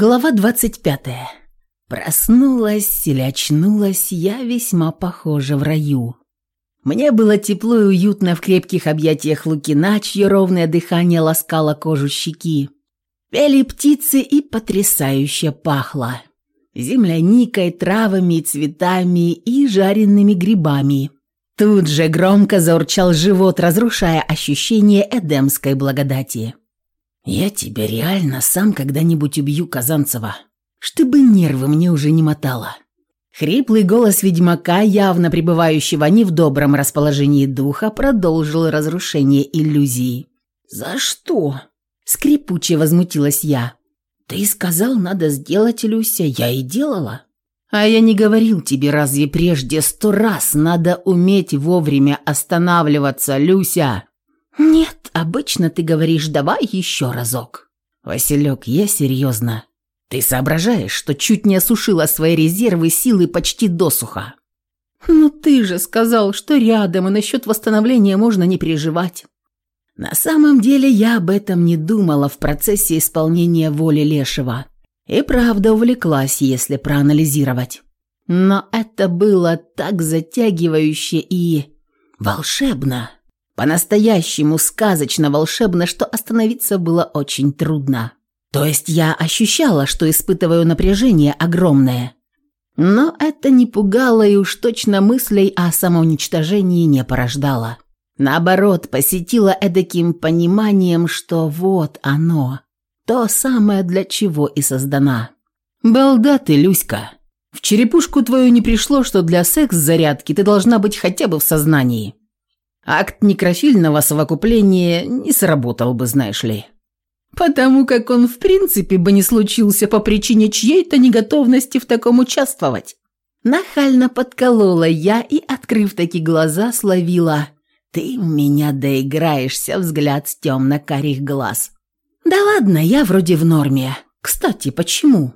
Глава 25. Проснулась или очнулась я весьма похожа в раю. Мне было тепло и уютно в крепких объятиях Лукина, чье ровное дыхание ласкало кожу щеки. Пели птицы и потрясающе пахло. Земляникой, травами цветами и жареными грибами. Тут же громко заурчал живот, разрушая ощущение эдемской благодати. «Я тебя реально сам когда-нибудь убью, Казанцева. Чтобы нервы мне уже не мотало». Хриплый голос ведьмака, явно пребывающего не в добром расположении духа, продолжил разрушение иллюзии. «За что?» – скрипуче возмутилась я. «Ты сказал, надо сделать, Люся, я и делала». «А я не говорил тебе разве прежде сто раз надо уметь вовремя останавливаться, Люся?» «Нет, обычно ты говоришь «давай еще разок». «Василек, я серьезно. Ты соображаешь, что чуть не осушила свои резервы силы почти досуха?» «Ну ты же сказал, что рядом, и насчет восстановления можно не переживать». На самом деле я об этом не думала в процессе исполнения воли Лешего. И правда увлеклась, если проанализировать. Но это было так затягивающе и... волшебно. По-настоящему сказочно волшебно, что остановиться было очень трудно. То есть я ощущала, что испытываю напряжение огромное. Но это не пугало и уж точно мыслей о самоуничтожении не порождало. Наоборот, посетило эдаким пониманием, что вот оно, то самое, для чего и создана. «Балда ты, Люська! В черепушку твою не пришло, что для секс-зарядки ты должна быть хотя бы в сознании. Акт некрофильного совокупления не сработал бы, знаешь ли. Потому как он в принципе бы не случился по причине чьей-то неготовности в таком участвовать. Нахально подколола я и, открыв такие глаза, словила «Ты меня доиграешься» взгляд с темно-карих глаз. «Да ладно, я вроде в норме. Кстати, почему?»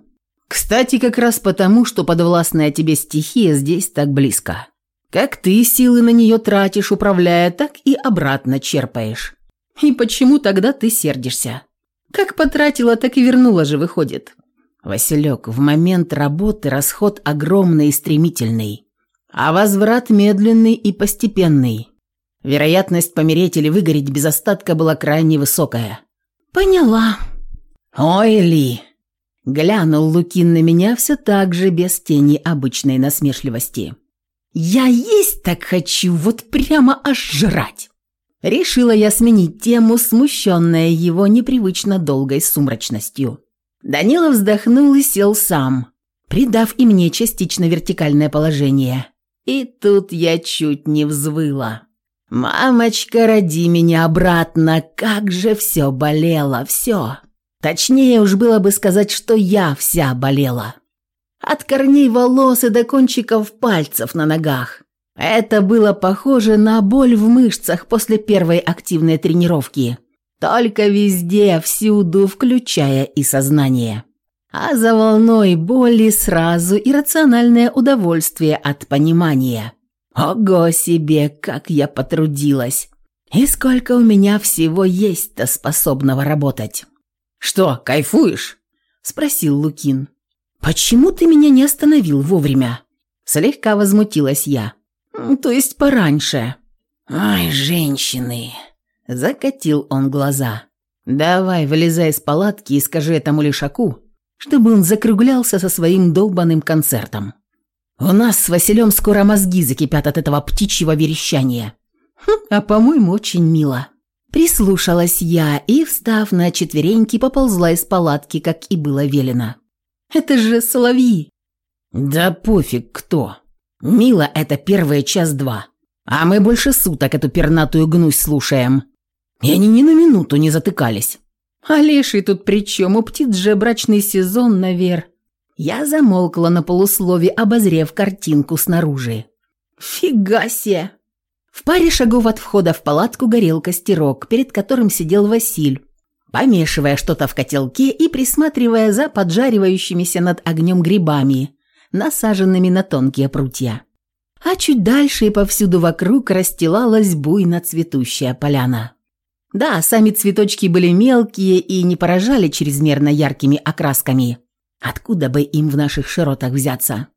«Кстати, как раз потому, что подвластная тебе стихия здесь так близко. Как ты силы на нее тратишь, управляя, так и обратно черпаешь. И почему тогда ты сердишься? Как потратила, так и вернула же, выходит. Василек, в момент работы расход огромный и стремительный, а возврат медленный и постепенный. Вероятность помереть или выгореть без остатка была крайне высокая. Поняла. Ой, Ли. Глянул Лукин на меня все так же без тени обычной насмешливости. «Я есть так хочу, вот прямо аж жрать!» Решила я сменить тему, смущенная его непривычно долгой сумрачностью. Данила вздохнул и сел сам, придав и мне частично вертикальное положение. И тут я чуть не взвыла. «Мамочка, роди меня обратно, как же все болело, все!» Точнее уж было бы сказать, что я вся болела. От корней волос и до кончиков пальцев на ногах. Это было похоже на боль в мышцах после первой активной тренировки. Только везде, всюду, включая и сознание. А за волной боли сразу иррациональное удовольствие от понимания. Ого себе, как я потрудилась. И сколько у меня всего есть-то способного работать. «Что, кайфуешь?» – спросил Лукин. «Почему ты меня не остановил вовремя?» Слегка возмутилась я. «То есть пораньше». «Ай, женщины!» Закатил он глаза. «Давай, вылезай из палатки и скажи этому лишаку, чтобы он закруглялся со своим долбанным концертом. У нас с Василем скоро мозги закипят от этого птичьего верещания». Хм, «А по-моему, очень мило». Прислушалась я и, встав на четвереньки, поползла из палатки, как и было велено. Это же соловьи!» «Да пофиг кто. Мило это первые час-два. А мы больше суток эту пернатую гнусь слушаем. И они ни на минуту не затыкались. А леший тут при чем? У птиц же брачный сезон, навер. Я замолкла на полуслове, обозрев картинку снаружи. «Фига себе!» В паре шагов от входа в палатку горел костерок, перед которым сидел Василь, помешивая что-то в котелке и присматривая за поджаривающимися над огнем грибами, насаженными на тонкие прутья. А чуть дальше и повсюду вокруг расстилалась буйно цветущая поляна. Да, сами цветочки были мелкие и не поражали чрезмерно яркими окрасками. Откуда бы им в наших широтах взяться?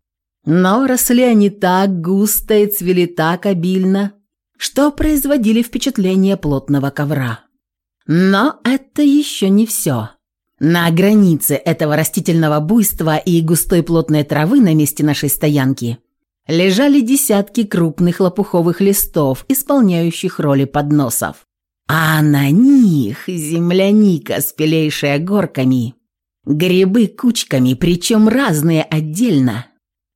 Но росли они так густо и цвели так обильно, что производили впечатление плотного ковра. Но это еще не все. На границе этого растительного буйства и густой плотной травы на месте нашей стоянки лежали десятки крупных лопуховых листов, исполняющих роли подносов. А на них земляника, спелейшая горками, грибы кучками, причем разные отдельно,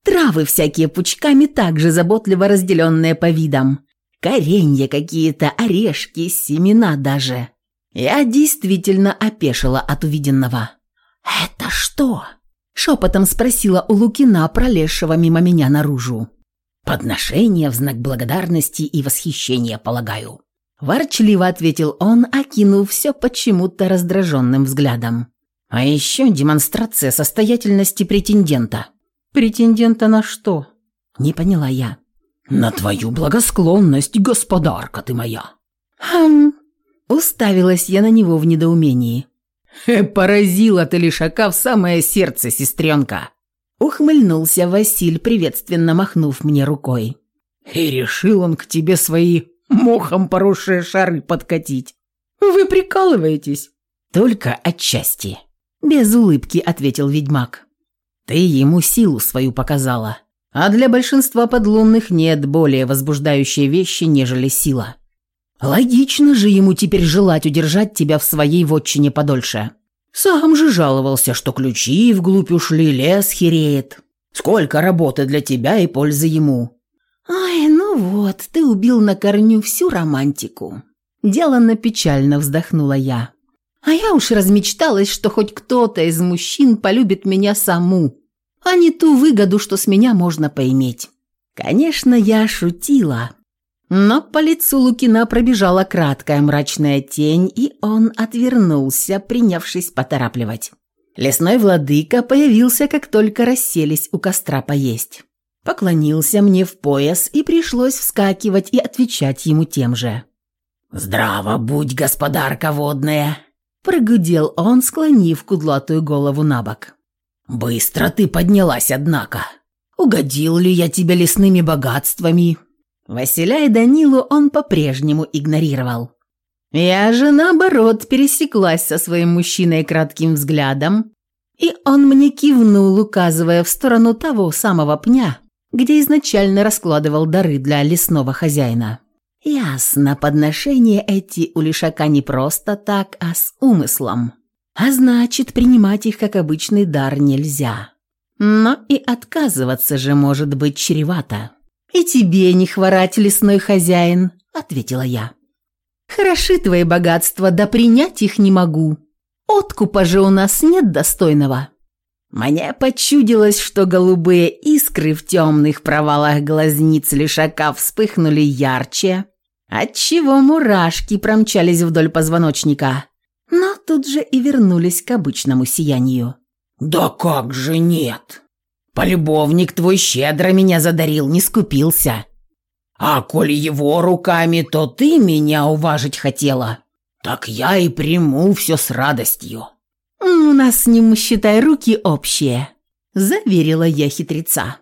травы всякие пучками, также заботливо разделенные по видам, коренья какие-то, орешки, семена даже. Я действительно опешила от увиденного. «Это что?» – шепотом спросила у Лукина, пролезшего мимо меня наружу. «Подношение в знак благодарности и восхищения, полагаю». Ворчливо ответил он, окинув все почему-то раздраженным взглядом. «А еще демонстрация состоятельности претендента». «Претендента на что?» Не поняла я. «На твою благосклонность, господарка ты моя». «Хм...» Уставилась я на него в недоумении. «Поразила ты лишака в самое сердце, сестренка!» Ухмыльнулся Василь, приветственно махнув мне рукой. «И решил он к тебе свои мохом поросшие шары подкатить. Вы прикалываетесь?» «Только отчасти», — без улыбки ответил ведьмак. «Ты ему силу свою показала, а для большинства подлунных нет более возбуждающей вещи, нежели сила. Логично же ему теперь желать удержать тебя в своей вотчине подольше. Сам же жаловался, что ключи вглубь ушли, лес хереет. Сколько работы для тебя и пользы ему. Ай, ну вот, ты убил на корню всю романтику. Деланно печально вздохнула я. А я уж размечталась, что хоть кто-то из мужчин полюбит меня саму, а не ту выгоду, что с меня можно поиметь. Конечно, я шутила, но по лицу Лукина пробежала краткая мрачная тень, и он отвернулся, принявшись поторапливать. Лесной владыка появился, как только расселись у костра поесть. Поклонился мне в пояс, и пришлось вскакивать и отвечать ему тем же. «Здраво будь, господарка водная!» Прогудел он, склонив кудлатую голову на бок. «Быстро ты поднялась, однако. Угодил ли я тебе лесными богатствами?» Василя и Данилу он по-прежнему игнорировал. Я же, наоборот, пересеклась со своим мужчиной кратким взглядом, и он мне кивнул, указывая в сторону того самого пня, где изначально раскладывал дары для лесного хозяина. Ясно, подношения эти у лишака не просто так, а с умыслом. А значит, принимать их как обычный дар нельзя. Но и отказываться же может быть чревато. «И тебе не хворать, лесной хозяин», — ответила я. «Хороши твои богатства, да принять их не могу. Откупа же у нас нет достойного». Мне почудилось, что голубые искры в темных провалах глазниц лишака вспыхнули ярче, отчего мурашки промчались вдоль позвоночника, но тут же и вернулись к обычному сиянию. «Да как же нет!» Полюбовник твой щедро меня задарил, не скупился. А коли его руками, то ты меня уважить хотела. Так я и приму все с радостью». «У нас с ним, считай, руки общие», – заверила я хитреца.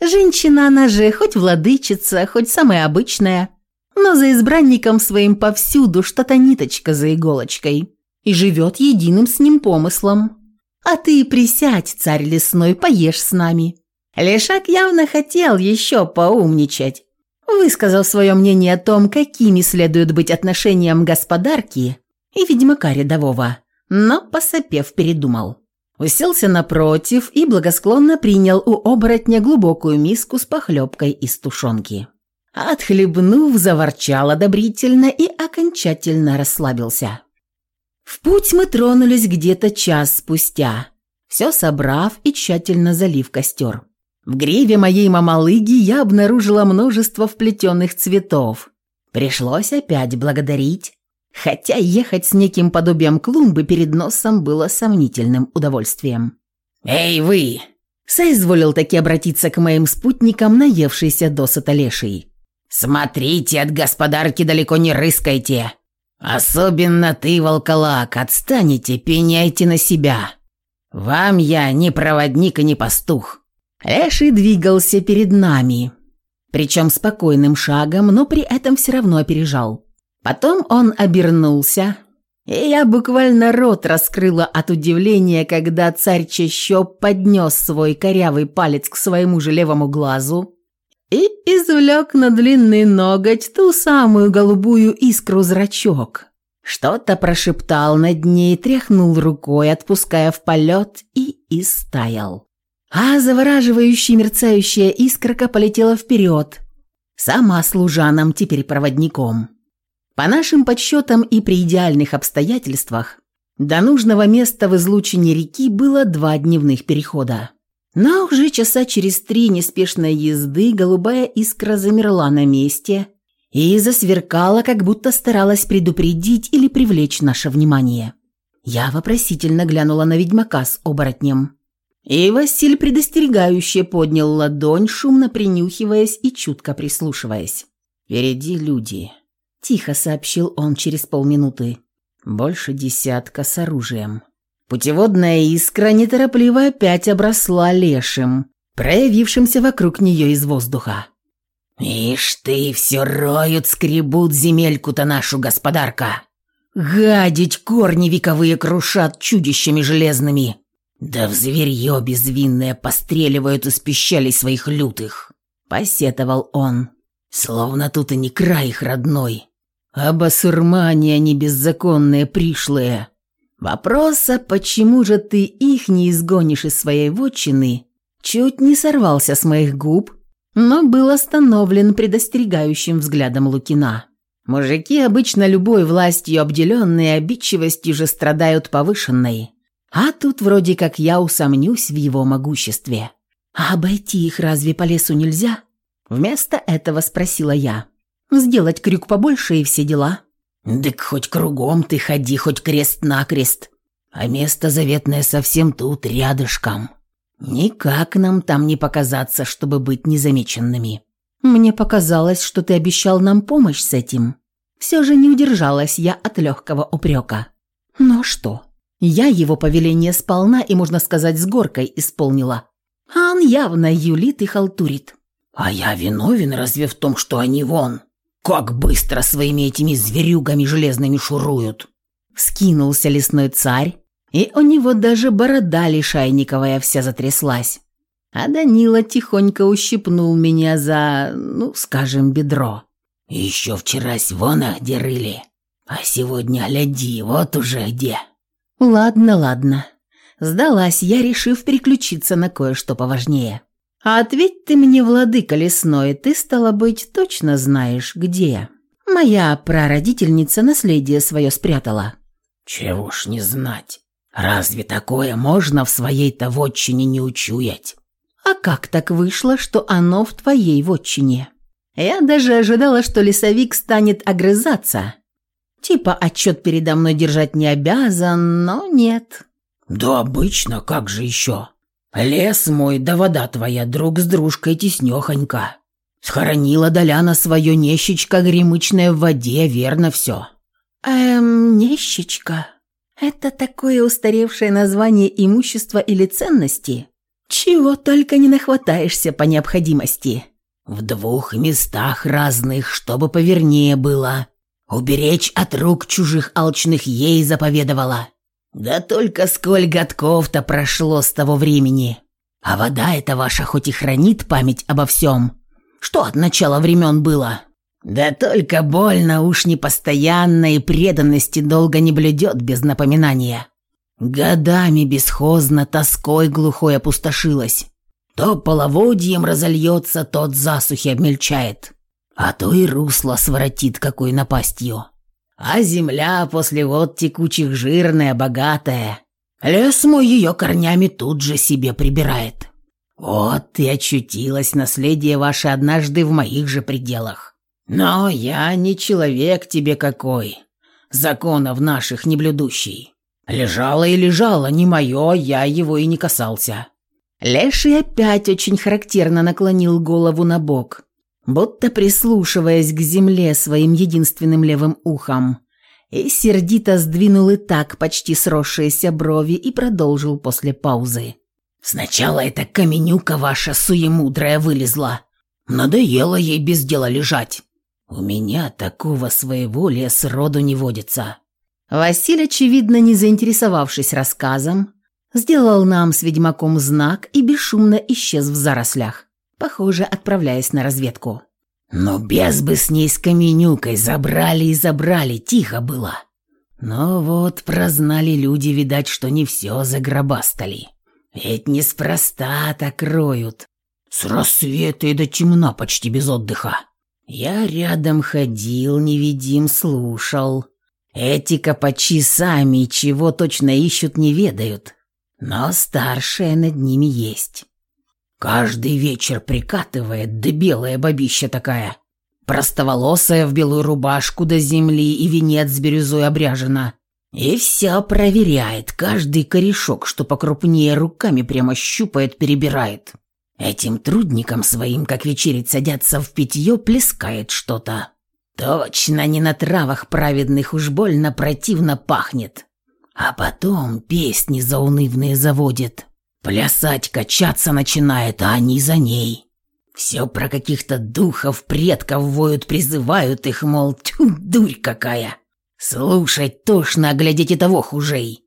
«Женщина она же хоть владычица, хоть самая обычная, но за избранником своим повсюду что-то ниточка за иголочкой и живет единым с ним помыслом. А ты присядь, царь лесной, поешь с нами». Лешак явно хотел еще поумничать, высказав свое мнение о том, какими следуют быть отношениям господарки и ведьмака рядового, но, посопев, передумал. Уселся напротив и благосклонно принял у оборотня глубокую миску с похлебкой из тушенки. Отхлебнув, заворчал одобрительно и окончательно расслабился. В путь мы тронулись где-то час спустя, все собрав и тщательно залив костер. В гриве моей мамалыги я обнаружила множество вплетенных цветов. Пришлось опять благодарить, хотя ехать с неким подобием клумбы перед носом было сомнительным удовольствием. «Эй, вы!» – соизволил таки обратиться к моим спутникам, наевшийся досыта леший. «Смотрите, от господарки далеко не рыскайте!» «Особенно ты, волколак, отстанете, пеняйте на себя. Вам я не проводник и не пастух». Леший двигался перед нами, причем спокойным шагом, но при этом все равно опережал. Потом он обернулся, и я буквально рот раскрыла от удивления, когда царь Чащоб поднес свой корявый палец к своему же левому глазу и извлек на длинный ноготь ту самую голубую искру зрачок. Что-то прошептал над ней, тряхнул рукой, отпуская в полет, и истаял. А завораживающая мерцающая искорка полетела вперед, сама служаном, теперь проводником. По нашим подсчетам и при идеальных обстоятельствах, до нужного места в излучине реки было два дневных перехода. Но уже часа через три неспешной езды голубая искра замерла на месте и засверкала, как будто старалась предупредить или привлечь наше внимание. Я вопросительно глянула на ведьмака с оборотнем. И Василь предостерегающе поднял ладонь, шумно принюхиваясь и чутко прислушиваясь. «Впереди люди», Тихо сообщил он через полминуты. Больше десятка с оружием. Путеводная искра неторопливо опять обросла лешим, проявившимся вокруг нее из воздуха. «Ишь ты, все роют, скребут земельку-то нашу, господарка! Гадить корни вековые крушат чудищами железными, да в зверье безвинное постреливают из пищалей своих лютых!» Посетовал он, словно тут и не край их родной, а басурмане они беззаконные пришлые. Вопроса, почему же ты их не изгонишь из своей вотчины, чуть не сорвался с моих губ, но был остановлен предостерегающим взглядом Лукина. Мужики, обычно любой властью обделенные обидчивостью же страдают повышенной. А тут вроде как я усомнюсь в его могуществе. А обойти их разве по лесу нельзя? Вместо этого спросила я. Сделать крюк побольше и все дела. Дык хоть кругом ты ходи, хоть крест-накрест. А место заветное совсем тут, рядышком. Никак нам там не показаться, чтобы быть незамеченными. Мне показалось, что ты обещал нам помощь с этим. Все же не удержалась я от легкого упрека. Ну что, я его повеление сполна и, можно сказать, с горкой исполнила. А он явно юлит и халтурит. А я виновен разве в том, что они вон? Как быстро своими этими зверюгами железными шуруют!» Скинулся лесной царь, и у него даже борода лишайниковая вся затряслась. А Данила тихонько ущипнул меня за, ну, скажем, бедро. «Еще вчерась вон где рыли, а сегодня гляди, вот уже где». «Ладно, ладно». Сдалась я, решив переключиться на кое-что поважнее. А ответь ты мне, владыка лесной, ты, стало быть, точно знаешь, где? Моя прародительница наследие свое спрятала. Чего ж не знать? Разве такое можно в своей-то вотчине не учуять? А как так вышло, что оно в твоей вотчине? Я даже ожидала, что лесовик станет огрызаться. Типа отчет передо мной держать не обязан, но нет. Да обычно, как же еще? Лес мой да вода твоя друг с дружкой теснёхонько. Схоронила Доляна свое нещечко гремычное в воде, верно все. Эм, нещечко. Это такое устаревшее название имущества или ценности? Чего только не нахватаешься по необходимости. В двух местах разных, чтобы повернее было. Уберечь от рук чужих алчных ей заповедовала. Да только сколь годков-то прошло с того времени. А вода эта ваша хоть и хранит память обо всем. Что от начала времен было? Да только больно уж непостоянно и преданности долго не блюдет без напоминания. Годами бесхозно тоской глухой опустошилась. То половодьем разольется, тот засухи обмельчает, а то и русло своротит какой напастью. А земля после вод текучих жирная, богатая. Лес мой ее корнями тут же себе прибирает. Вот и очутилось наследие ваше однажды в моих же пределах. Но я не человек тебе какой, законов наших не блюдущий. Лежало и лежало, не мое, я его и не касался». Леший опять очень характерно наклонил голову на бок, будто прислушиваясь к земле своим единственным левым ухом, И сердито сдвинул и так почти сросшиеся брови и продолжил после паузы. «Сначала эта каменюка ваша суемудрая вылезла. Надоело ей без дела лежать. У меня такого своеволия сроду не водится». Василий, очевидно, не заинтересовавшись рассказом, сделал нам с ведьмаком знак и бесшумно исчез в зарослях, похоже, отправляясь на разведку. Но без бы с ней с каменюкой забрали и забрали, тихо было. Но вот прознали люди, видать, что не все загробастали. Ведь неспроста так роют. С рассвета и до темна почти без отдыха. Я рядом ходил, невидим слушал. Эти копачи сами чего точно ищут не ведают. Но старшая над ними есть. Каждый вечер прикатывает, да белая бабища такая. Простоволосая в белую рубашку до земли и венец с бирюзой обряжена. И все проверяет, каждый корешок, что покрупнее, руками прямо щупает, перебирает. Этим трудникам своим, как вечерить садятся в питье, плескает что-то. Точно не на травах праведных уж больно противно пахнет. А потом песни заунывные заводит. Плясать, качаться начинает, а они за ней. Все про каких-то духов предков воют, призывают их, мол, тю, дурь какая. Слушать тошно, а глядеть и того хужей.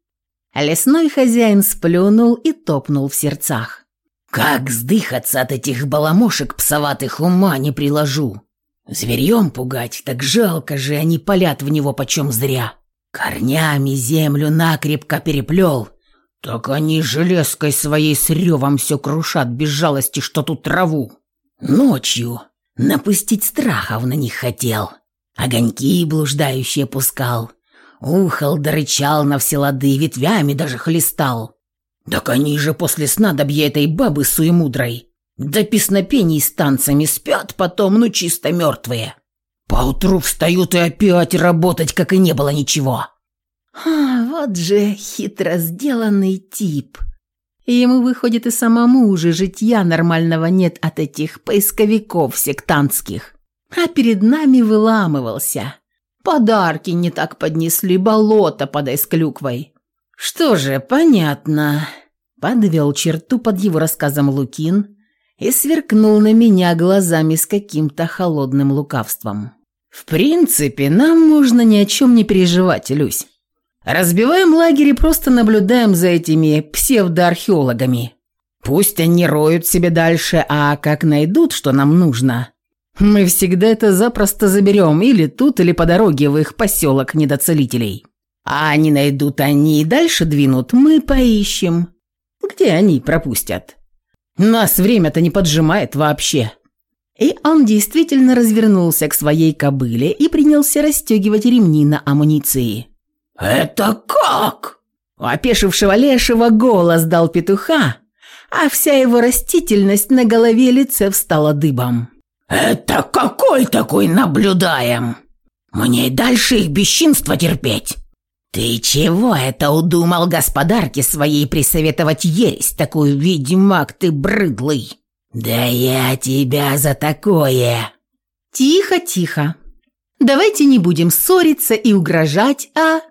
Лесной хозяин сплюнул и топнул в сердцах. Как сдыхаться от этих баламошек псоватых ума не приложу. Зверьем пугать, так жалко же, они палят в него почем зря. Корнями землю накрепко переплел, «Так они железкой своей с ревом все крушат без жалости, что тут траву. Ночью напустить страхов на них хотел, огоньки блуждающие пускал, ухал да рычал на все лады, ветвями даже хлестал. Так они же после снадобья этой бабы суемудрой до песнопений с танцами спят потом, ну чисто мертвые. Поутру встают и опять работать, как и не было ничего». А, вот же хитро сделанный тип. Ему, выходит, и самому уже житья нормального нет от этих поисковиков сектантских. А перед нами выламывался. Подарки не так поднесли, болото подай с клюквой. Что же, понятно. Подвел черту под его рассказом Лукин и сверкнул на меня глазами с каким-то холодным лукавством. В принципе, нам можно ни о чем не переживать, Люсь. Разбиваем лагерь и просто наблюдаем за этими псевдоархеологами. Пусть они роют себе дальше, а как найдут, что нам нужно, мы всегда это запросто заберем или тут, или по дороге в их поселок недоцелителей. А они найдут, они и дальше двинут, мы поищем. Где они пропустят? Нас время-то не поджимает вообще. И он действительно развернулся к своей кобыле и принялся расстегивать ремни на амуниции. «Это как?» Опешившего лешего голос дал петуха, а вся его растительность на голове и лице встала дыбом. «Это какой такой наблюдаем? Мне и дальше их бесчинство терпеть!» «Ты чего это удумал господарке своей присоветовать есть такую, ведьмак ты брыдлый?» «Да я тебя за такое!» «Тихо, тихо. Давайте не будем ссориться и угрожать, а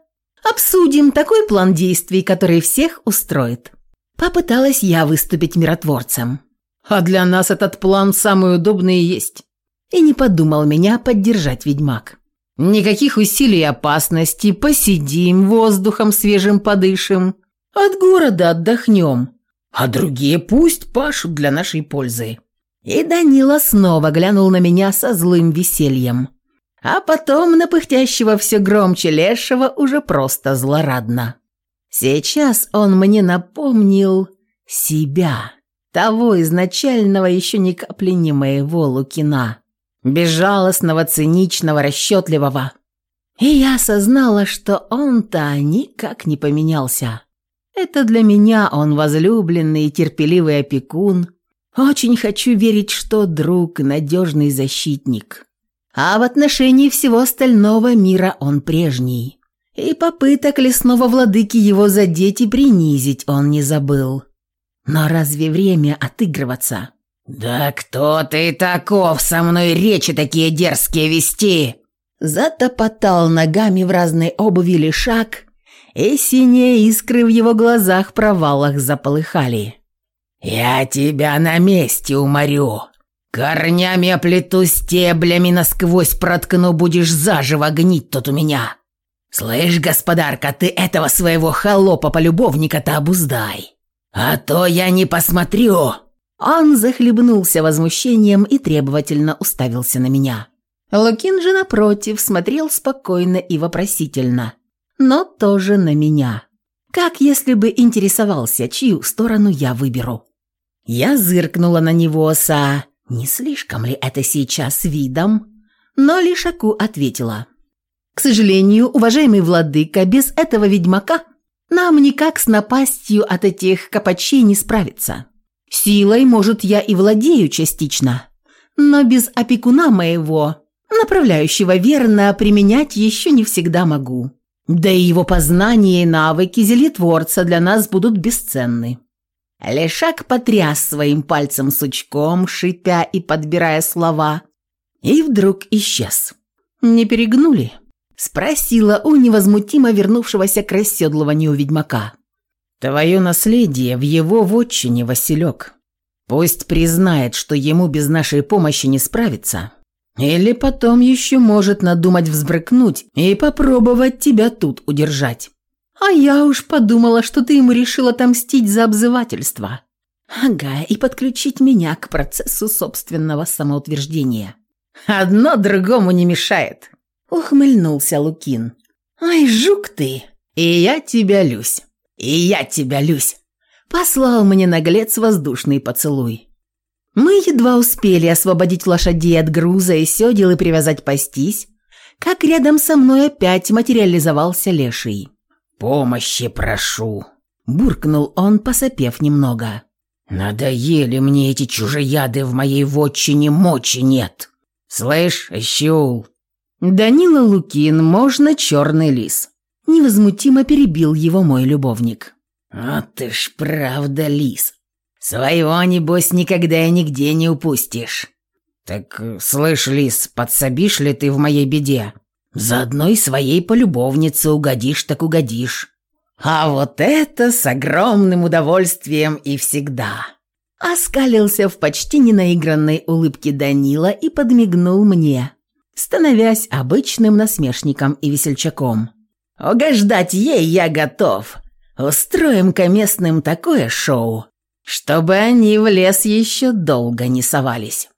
Обсудим такой план действий, который всех устроит. Попыталась я выступить миротворцем. А для нас этот план самый удобный и есть. И не подумал меня поддержать ведьмак. Никаких усилий и опасности, посидим, воздухом свежим подышим, от города отдохнем, а другие пусть пашут для нашей пользы. И Данила снова глянул на меня со злым весельем а потом на пыхтящего все громче лешего уже просто злорадно. Сейчас он мне напомнил себя, того изначального еще ни капли не моего Лукина, безжалостного, циничного, расчетливого. И я осознала, что он-то никак не поменялся. Это для меня он возлюбленный и терпеливый опекун. Очень хочу верить, что друг, надежный защитник. А в отношении всего остального мира он прежний. И попыток лесного владыки его задеть и принизить он не забыл. Но разве время отыгрываться? «Да кто ты таков со мной речи такие дерзкие вести?» Затопотал ногами в разной обуви лишак, и синие искры в его глазах-провалах заполыхали. «Я тебя на месте уморю. Корнями оплету стеблями насквозь проткну, будешь заживо гнить тут у меня. Слышь, господарка, ты этого своего холопа-полюбовника-то обуздай. А то я не посмотрю». Он захлебнулся возмущением и требовательно уставился на меня. Лукин же, напротив, смотрел спокойно и вопросительно, но тоже на меня. Как если бы интересовался, чью сторону я выберу. Я зыркнула на него со... Не слишком ли это сейчас видом? Но Лишаку ответила. «К сожалению, уважаемый владыка, без этого ведьмака нам никак с напастью от этих копачей не справиться. Силой, может, я и владею частично, но без опекуна моего направляющего верно, применять еще не всегда могу. Да и его познания и навыки зелетворца для нас будут бесценны». Лешак потряс своим пальцем сучком, шипя и подбирая слова, и вдруг исчез. «Не перегнули?» – спросила у невозмутимо вернувшегося к расседлыванию ведьмака. «Твое наследие в его вотчине, Василек. Пусть признает, что ему без нашей помощи не справиться, или потом еще может надумать взбрыкнуть и попробовать тебя тут удержать. А я уж подумала, что ты ему решил отомстить за обзывательство. Ага, и подключить меня к процессу собственного самоутверждения. Одно другому не мешает. Ухмыльнулся Лукин. Ай, жук ты. И я тебя люсь. И я тебя люсь. Послал мне наглец воздушный поцелуй. Мы едва успели освободить лошадей от груза и седел и привязать пастись, как рядом со мной опять материализовался леший. «Помощи прошу», – буркнул он, посопев немного. «Надоели мне эти чужеяды в моей вотчине, мочи нет. Слышь, Щеул?» «Данила Лукин, можно черный лис?» Невозмутимо перебил его мой любовник. «А ты ж правда лис. Своего, небось, никогда и нигде не упустишь. Так, слышь, лис, подсобишь ли ты в моей беде? Заодно и своей полюбовнице угодишь так угодишь. А вот это с огромным удовольствием и всегда. Оскалился в почти ненаигранной улыбке Данила и подмигнул мне, становясь обычным насмешником и весельчаком. «Угождать ей я готов. Устроим-ка местным такое шоу, чтобы они в лес еще долго не совались.